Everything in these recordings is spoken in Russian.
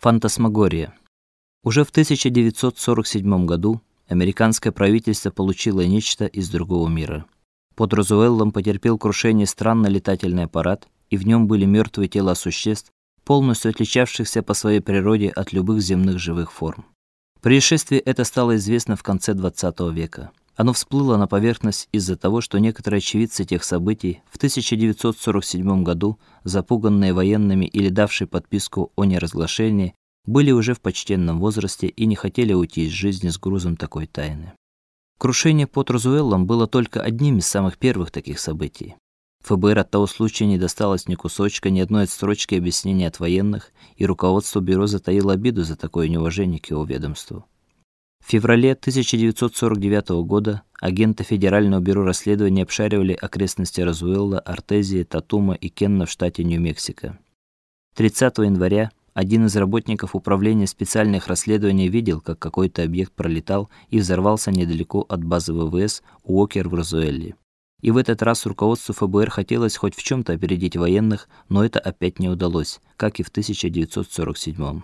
Фантасмагория. Уже в 1947 году американское правительство получило нечто из другого мира. Под Розуэллом потерпел крушение странный летательный аппарат, и в нем были мертвые тела существ, полностью отличавшихся по своей природе от любых земных живых форм. Происшествие это стало известно в конце XX века. Оно всплыло на поверхность из-за того, что некоторые очевидцы тех событий в 1947 году, запуганные военными или давшие подписку о неразглашении, были уже в почтенном возрасте и не хотели уйти из жизни с грузом такой тайны. Крушение под Розуэллом было только одним из самых первых таких событий. ФБР от того случая не досталось ни кусочка, ни одной строчки объяснения от военных, и руководство бюро затаило обиду за такое неуважение к его ведомству. В феврале 1949 года агенты Федерального бюро расследований обшаривали окрестности Розуэлла, Артезии, Татума и Кенна в штате Нью-Мексико. 30 января один из работников управления специальных расследований видел, как какой-то объект пролетал и взорвался недалеко от базы ВВС Уокер в Розуэлле. И в этот раз руководству ФБР хотелось хоть в чем то опередить военных, но это опять не удалось, как и в 1947.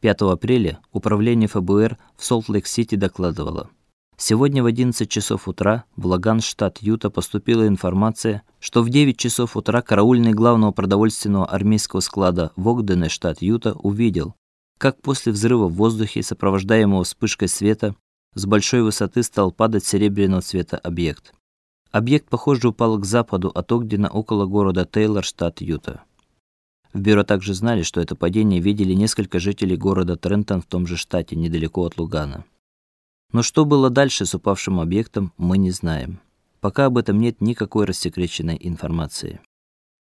5 апреля управление ФБР в Солт-Лейк-Сити докладывало: Сегодня в 11 часов утра в Логан, штат Юта, поступила информация, что в 9 часов утра караульный главного продовольственного армейского склада в Огдене, штат Юта, увидел, как после взрыва в воздухе, сопровождаемого вспышкой света, с большой высоты стал падать серебряного цвета объект. Объект, похоже, упал к западу от Огдена около города Тейлор, штат Юта. В бюро также знали, что это падение видели несколько жителей города Трентон в том же штате, недалеко от Лугана. Но что было дальше с упавшим объектом, мы не знаем. Пока об этом нет никакой рассекреченной информации.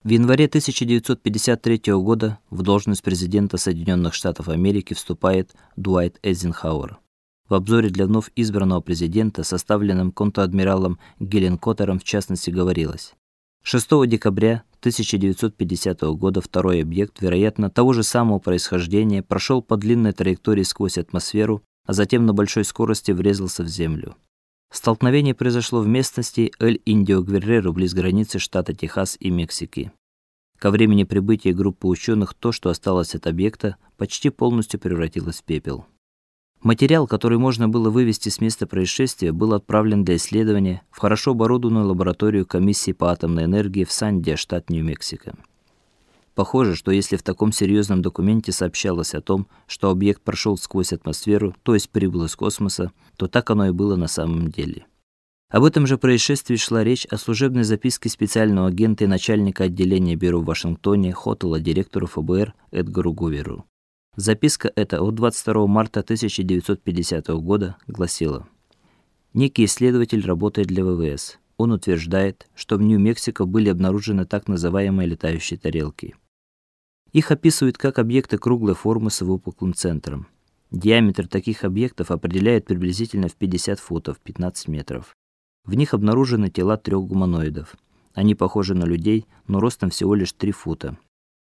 В январе 1953 года в должность президента Соединенных Штатов Америки вступает Дуайт Эйзенхауэр. В обзоре для вновь избранного президента, составленном контр-адмиралом Гелленкоттером, в частности, говорилось: 6 декабря 1950 года второй объект, вероятно, того же самого происхождения, прошел по длинной траектории сквозь атмосферу, а затем на большой скорости врезался в землю. Столкновение произошло в местности Эль-Индио-Гверреро близ границы штата Техас и Мексики. Ко времени прибытия группы ученых то, что осталось от объекта, почти полностью превратилось в пепел. Материал, который можно было вывести с места происшествия, был отправлен для исследования в хорошо оборудованную лабораторию комиссии по атомной энергии в Санде, штат Нью-Мексико. Похоже, что если в таком серьезном документе сообщалось о том, что объект прошел сквозь атмосферу, то есть прибыл из космоса, то так оно и было на самом деле. Об этом же происшествии шла речь о служебной записке специального агента и начальника отделения бюро в Вашингтоне Хотела директору ФБР Эдгару Гуверу. Записка эта от 22 марта 1950 года гласила: Некий исследователь работает для ВВС. Он утверждает, что в Нью-Мексико были обнаружены так называемые летающие тарелки. Их описывают как объекты круглой формы с выпуклым центром. Диаметр таких объектов определяют приблизительно в 50 футов, 15 метров. В них обнаружены тела трех гуманоидов. Они похожи на людей, но ростом всего лишь 3 фута.